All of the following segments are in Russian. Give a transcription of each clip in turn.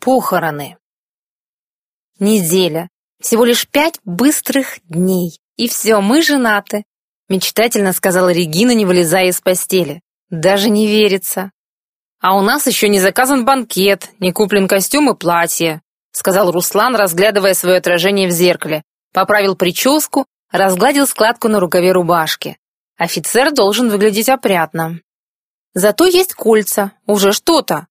Похороны. Неделя. Всего лишь пять быстрых дней. И все, мы женаты. Мечтательно сказала Регина, не вылезая из постели. Даже не верится. А у нас еще не заказан банкет, не куплен костюм и платье, сказал Руслан, разглядывая свое отражение в зеркале. Поправил прическу, разгладил складку на рукаве рубашки. Офицер должен выглядеть опрятно. Зато есть кольца, уже что-то.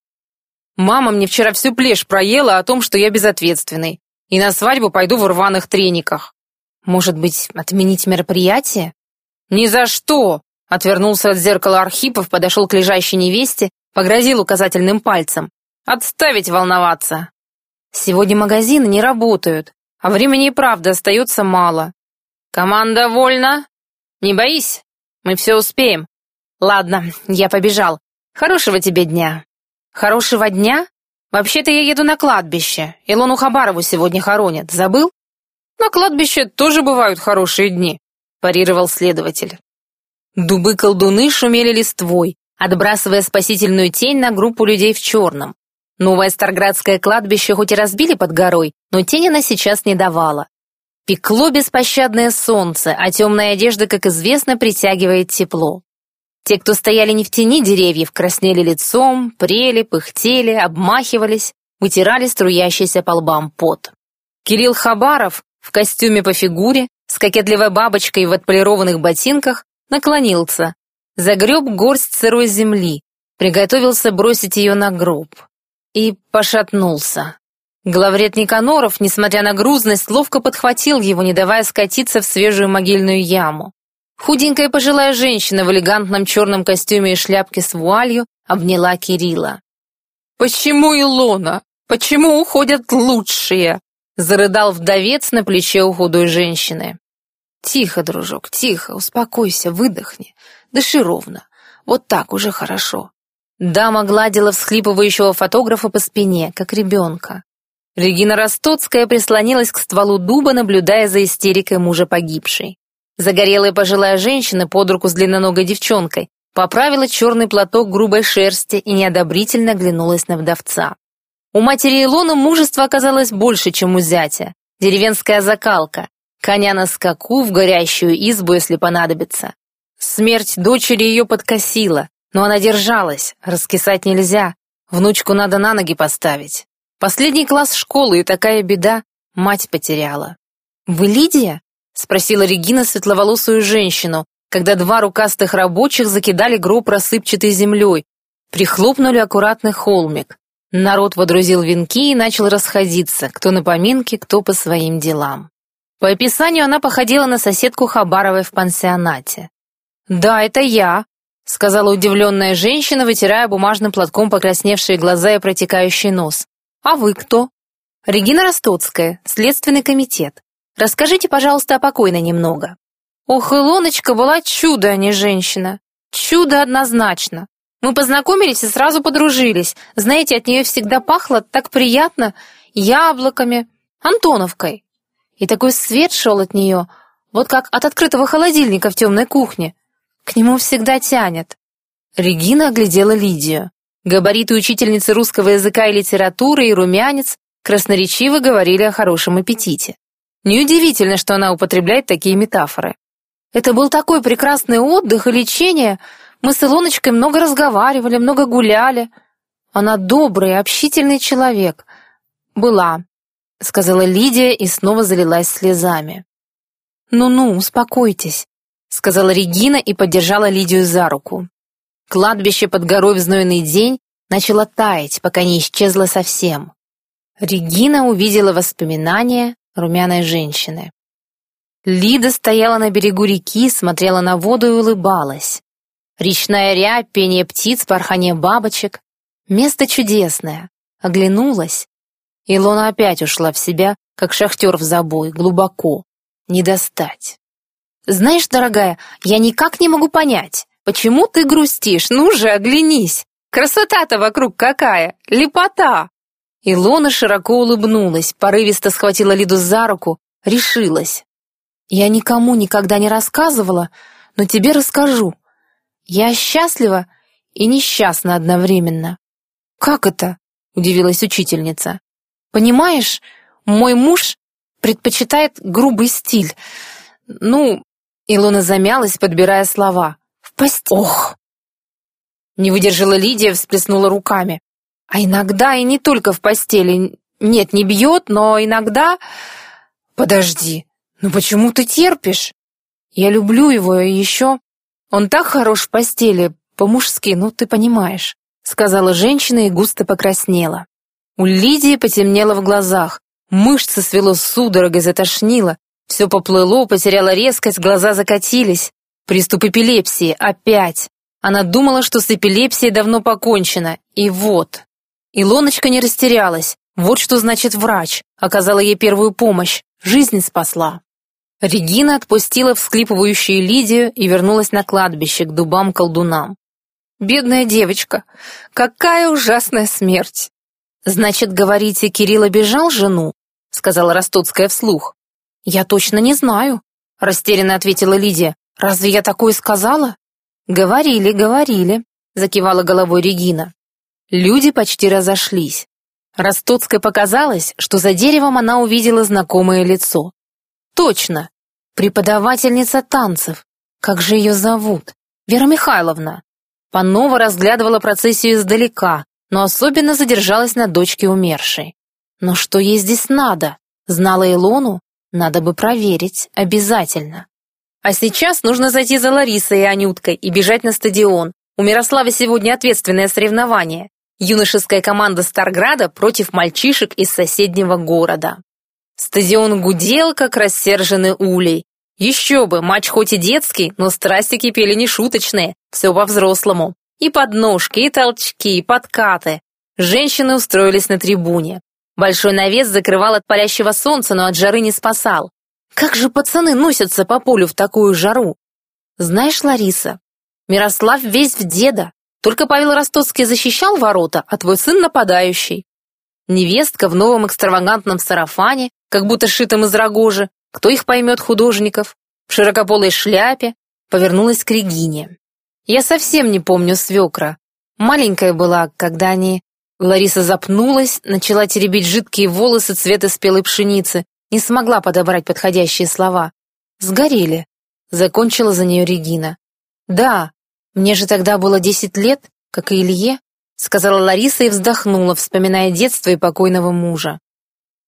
Мама мне вчера всю плешь проела о том, что я безответственный, и на свадьбу пойду в рваных трениках. Может быть, отменить мероприятие? Ни за что! Отвернулся от зеркала Архипов, подошел к лежащей невесте, погрозил указательным пальцем. Отставить волноваться. Сегодня магазины не работают, а времени и правда остается мало. Команда вольна? Не боись, мы все успеем. Ладно, я побежал. Хорошего тебе дня. «Хорошего дня? Вообще-то я еду на кладбище. Илону Хабарову сегодня хоронят. Забыл?» «На кладбище тоже бывают хорошие дни», – парировал следователь. Дубы-колдуны шумели листвой, отбрасывая спасительную тень на группу людей в черном. Новое Старградское кладбище хоть и разбили под горой, но тень она сейчас не давала. Пекло беспощадное солнце, а темная одежда, как известно, притягивает тепло. Те, кто стояли не в тени деревьев, краснели лицом, прели, пыхтели, обмахивались, вытирали струящийся по лбам пот. Кирилл Хабаров в костюме по фигуре, с кокетливой бабочкой в отполированных ботинках, наклонился, загреб горсть сырой земли, приготовился бросить ее на гроб. И пошатнулся. Главред Никаноров, несмотря на грузность, ловко подхватил его, не давая скатиться в свежую могильную яму. Худенькая пожилая женщина в элегантном черном костюме и шляпке с вуалью обняла Кирилла. «Почему Илона? Почему уходят лучшие?» зарыдал вдовец на плече у худой женщины. «Тихо, дружок, тихо, успокойся, выдохни, дыши ровно. Вот так уже хорошо». Дама гладила всхлипывающего фотографа по спине, как ребенка. Регина Ростоцкая прислонилась к стволу дуба, наблюдая за истерикой мужа погибшей. Загорелая пожилая женщина под руку с длинноногой девчонкой поправила черный платок грубой шерсти и неодобрительно оглянулась на вдовца. У матери Илона мужество оказалось больше, чем у зятя. Деревенская закалка, коня на скаку в горящую избу, если понадобится. Смерть дочери ее подкосила, но она держалась, раскисать нельзя, внучку надо на ноги поставить. Последний класс школы и такая беда, мать потеряла. «Вы Лидия?» — спросила Регина светловолосую женщину, когда два рукастых рабочих закидали гроб рассыпчатой землей, прихлопнули аккуратный холмик. Народ водрузил венки и начал расходиться, кто на поминке, кто по своим делам. По описанию она походила на соседку Хабаровой в пансионате. «Да, это я», — сказала удивленная женщина, вытирая бумажным платком покрасневшие глаза и протекающий нос. «А вы кто?» «Регина Ростоцкая, Следственный комитет. Расскажите, пожалуйста, о покойной немного». Ох, Илоночка была чудо, а не женщина. Чудо однозначно. Мы познакомились и сразу подружились. Знаете, от нее всегда пахло так приятно яблоками, Антоновкой. И такой свет шел от нее, вот как от открытого холодильника в темной кухне. К нему всегда тянет. Регина оглядела Лидию. Габариты учительницы русского языка и литературы и румянец красноречиво говорили о хорошем аппетите. Неудивительно, что она употребляет такие метафоры. Это был такой прекрасный отдых и лечение. Мы с Илоночкой много разговаривали, много гуляли. Она добрый, общительный человек. Была, сказала Лидия и снова залилась слезами. «Ну-ну, успокойтесь», — сказала Регина и поддержала Лидию за руку. Кладбище под горой в знойный день начало таять, пока не исчезло совсем. Регина увидела воспоминания, румяной женщины. Лида стояла на берегу реки, смотрела на воду и улыбалась. Речная рябь, пение птиц, порхание бабочек. Место чудесное. Оглянулась. Илона опять ушла в себя, как шахтер в забой, глубоко. Не достать. «Знаешь, дорогая, я никак не могу понять, почему ты грустишь? Ну же, оглянись! Красота-то вокруг какая! Лепота!» Илона широко улыбнулась, порывисто схватила Лиду за руку, решилась. «Я никому никогда не рассказывала, но тебе расскажу. Я счастлива и несчастна одновременно». «Как это?» — удивилась учительница. «Понимаешь, мой муж предпочитает грубый стиль. Ну...» Илона замялась, подбирая слова. «В постель». «Ох!» Не выдержала Лидия, всплеснула руками. «А иногда и не только в постели. Нет, не бьет, но иногда...» «Подожди, ну почему ты терпишь?» «Я люблю его, еще...» «Он так хорош в постели, по-мужски, ну ты понимаешь», сказала женщина и густо покраснела. У Лидии потемнело в глазах, мышцы свело судорогой, затошнило, все поплыло, потеряло резкость, глаза закатились. Приступ эпилепсии, опять. Она думала, что с эпилепсией давно покончено, и вот. Илоночка не растерялась, вот что значит врач, оказала ей первую помощь, жизнь спасла. Регина отпустила всклипывающую Лидию и вернулась на кладбище к дубам-колдунам. «Бедная девочка! Какая ужасная смерть!» «Значит, говорите, Кирилл обижал жену?» — сказала Ростоцкая вслух. «Я точно не знаю», — растерянно ответила Лидия. «Разве я такое сказала?» «Говорили, говорили», — закивала головой Регина. Люди почти разошлись. Ростоцкой показалось, что за деревом она увидела знакомое лицо. Точно, преподавательница танцев. Как же ее зовут? Вера Михайловна. Панова разглядывала процессию издалека, но особенно задержалась на дочке умершей. Но что ей здесь надо? Знала Илону? Надо бы проверить, обязательно. А сейчас нужно зайти за Ларисой и Анюткой и бежать на стадион. У Мирослава сегодня ответственное соревнование. Юношеская команда Старграда против мальчишек из соседнего города. Стадион гудел, как рассерженный улей. Еще бы, матч хоть и детский, но страсти кипели не шуточные, все по-взрослому. И подножки, и толчки, и подкаты. Женщины устроились на трибуне. Большой навес закрывал от палящего солнца, но от жары не спасал. Как же пацаны носятся по полю в такую жару? Знаешь, Лариса, Мирослав весь в деда. Только Павел Ростоцкий защищал ворота, а твой сын нападающий. Невестка в новом экстравагантном сарафане, как будто шитом из рогожи, кто их поймет, художников, в широкополой шляпе, повернулась к Регине. Я совсем не помню свекра. Маленькая была, когда они... Лариса запнулась, начала теребить жидкие волосы цвета спелой пшеницы, не смогла подобрать подходящие слова. «Сгорели», — закончила за нее Регина. «Да, мне же тогда было десять лет, как и Илье», — сказала Лариса и вздохнула, вспоминая детство и покойного мужа.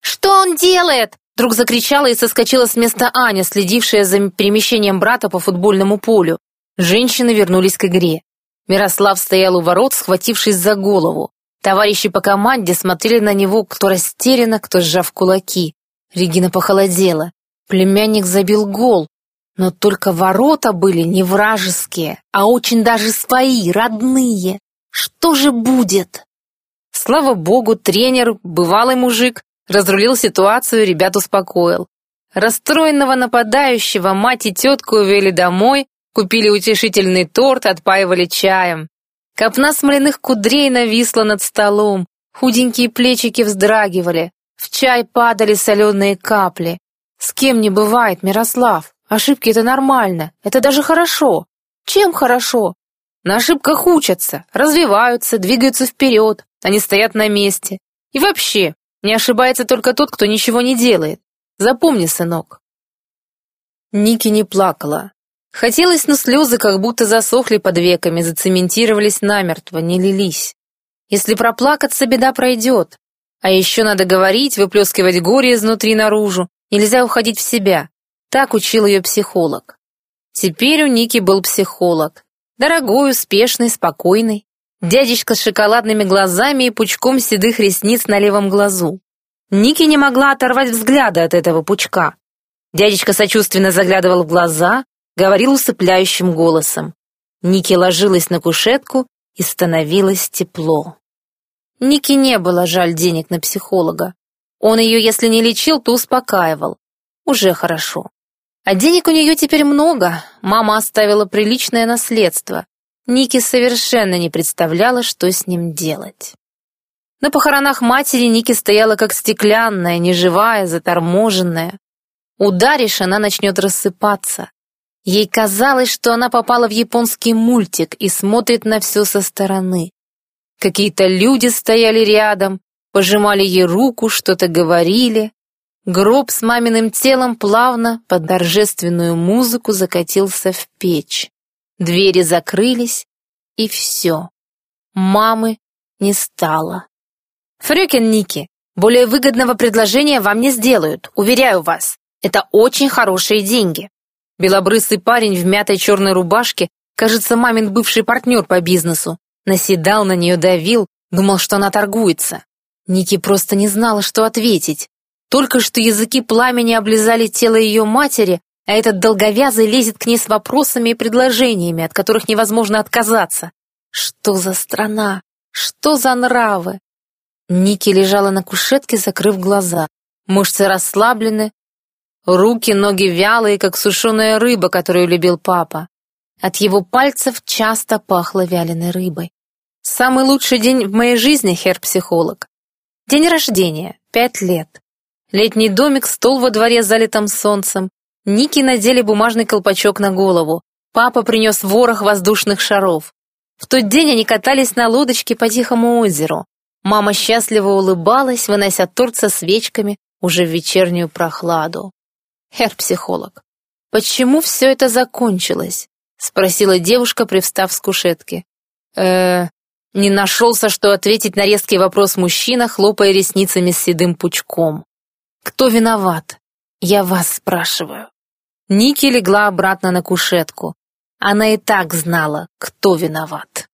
«Что он делает?» Вдруг закричала и соскочила с места Аня, следившая за перемещением брата по футбольному полю. Женщины вернулись к игре. Мирослав стоял у ворот, схватившись за голову. Товарищи по команде смотрели на него, кто растерянно, кто сжав кулаки. Регина похолодела. Племянник забил гол. Но только ворота были не вражеские, а очень даже свои, родные. Что же будет? Слава богу, тренер, бывалый мужик, Разрулил ситуацию, ребят успокоил. Расстроенного нападающего мать и тетку увели домой, купили утешительный торт, отпаивали чаем. Копна смоляных кудрей нависла над столом, худенькие плечики вздрагивали, в чай падали соленые капли. С кем не бывает, Мирослав, ошибки — это нормально, это даже хорошо. Чем хорошо? На ошибках учатся, развиваются, двигаются вперед, они стоят на месте. И вообще, не ошибается только тот, кто ничего не делает. Запомни, сынок. Ники не плакала. Хотелось, но слезы как будто засохли под веками, зацементировались намертво, не лились. Если проплакаться, беда пройдет. А еще надо говорить, выплескивать горе изнутри наружу. Нельзя уходить в себя. Так учил ее психолог. Теперь у Ники был психолог. Дорогой, успешный, спокойный. Дядечка с шоколадными глазами и пучком седых ресниц на левом глазу. Ники не могла оторвать взгляда от этого пучка. Дядечка сочувственно заглядывал в глаза, говорил усыпляющим голосом. Ники ложилась на кушетку и становилось тепло. Ники не было жаль денег на психолога. Он ее, если не лечил, то успокаивал. Уже хорошо. А денег у нее теперь много. Мама оставила приличное наследство. Ники совершенно не представляла, что с ним делать. На похоронах матери Ники стояла как стеклянная, неживая, заторможенная. Ударишь, она начнет рассыпаться. Ей казалось, что она попала в японский мультик и смотрит на все со стороны. Какие-то люди стояли рядом, пожимали ей руку, что-то говорили. Гроб с маминым телом плавно под торжественную музыку закатился в печь. Двери закрылись, и все. Мамы не стало. Фрёкен Ники, более выгодного предложения вам не сделают, уверяю вас. Это очень хорошие деньги. Белобрысый парень в мятой черной рубашке, кажется, мамин бывший партнер по бизнесу, наседал на нее, давил, думал, что она торгуется. Ники просто не знала, что ответить. Только что языки пламени облизали тело ее матери, а этот долговязый лезет к ней с вопросами и предложениями, от которых невозможно отказаться. Что за страна? Что за нравы? Ники лежала на кушетке, закрыв глаза. Мышцы расслаблены, руки, ноги вялые, как сушеная рыба, которую любил папа. От его пальцев часто пахло вяленой рыбой. Самый лучший день в моей жизни, хер-психолог. День рождения, пять лет. Летний домик, стол во дворе, залитым солнцем. Ники надели бумажный колпачок на голову. Папа принес ворох воздушных шаров. В тот день они катались на лодочке по тихому озеру. Мама счастливо улыбалась, вынося торт со свечками уже в вечернюю прохладу. «Хер-психолог, почему все это закончилось?» — спросила девушка, привстав с кушетки. э Не нашелся, что ответить на резкий вопрос мужчина, хлопая ресницами с седым пучком. «Кто виноват? Я вас спрашиваю». Ники легла обратно на кушетку. Она и так знала, кто виноват.